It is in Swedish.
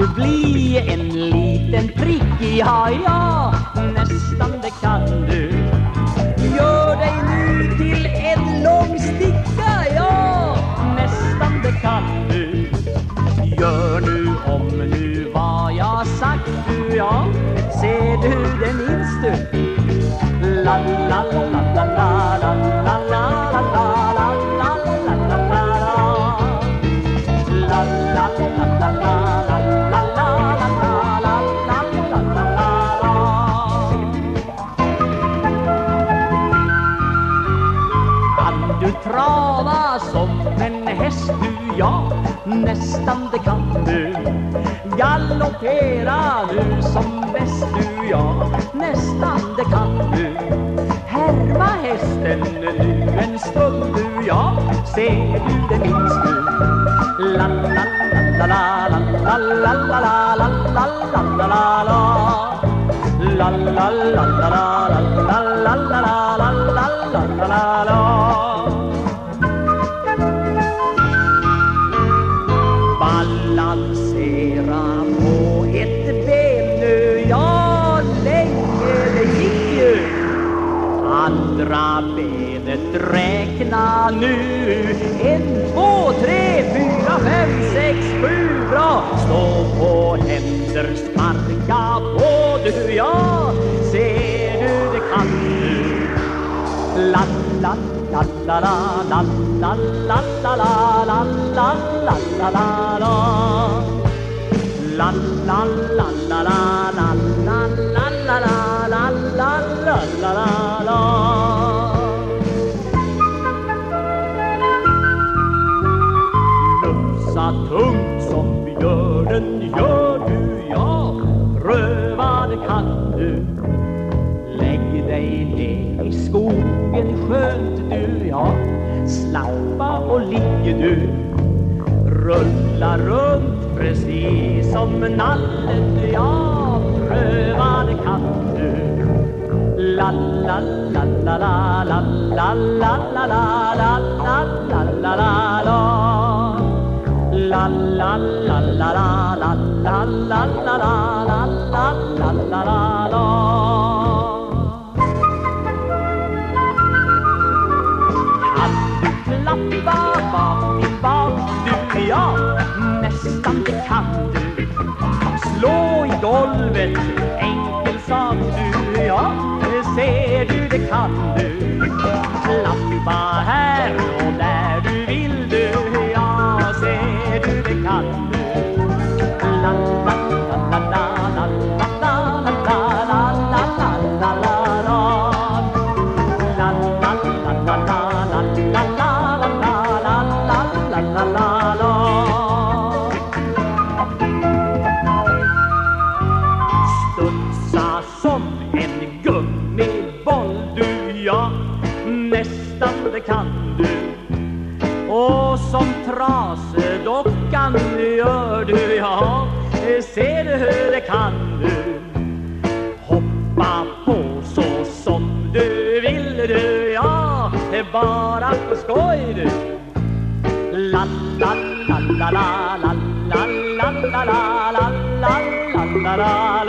du bli en liten prickig ja, ja, Nästan det kan du. Gör dig nu till en lång sticka Ja, nästan det kan du. Gör nu om nu vad jag sagt du Ja, ser du det minns du? La la la la la. Häst du, ja, nästan det kan du Galoppera nu som bäst du, ja, nästan det kan du Härma hästen nu en stund du, ja, ser du det minns du La la la la la la la la la la la la la la la La la la la la la la la la la la fundera på ett ben nu, ja länge det gick ju Andra benet räkna nu En, två, tre, fyra, fem, sex, sju, bra Stå på händer, sparka på du, ja Ser du, det kan du La la la la la la la la la la la la la la la La la la la la la la la la la la la la la la la Lufsa tungt som björnen gör du, ja. Pröva det kan du. Lägg dig ner i skogen skönt du, ja. Slappa och ligger du. Rulla runt precis som nallen Ja, pröva det kan du La la la la la la la la la la la la la la la la La la la la la la la la la la la la la la sak du Slå i golvet, enkel sak du Ja, ser du det kan du Klappa här och där du vill du Ja, ser du det kan du la la la Med boll, du, ja Nästan det kan du Och som trasedockan gör du, ja Ser du hur det kan du Hoppa på så som du vill du, ja Bara på skoj du La la la la la la la la la la la la la la la la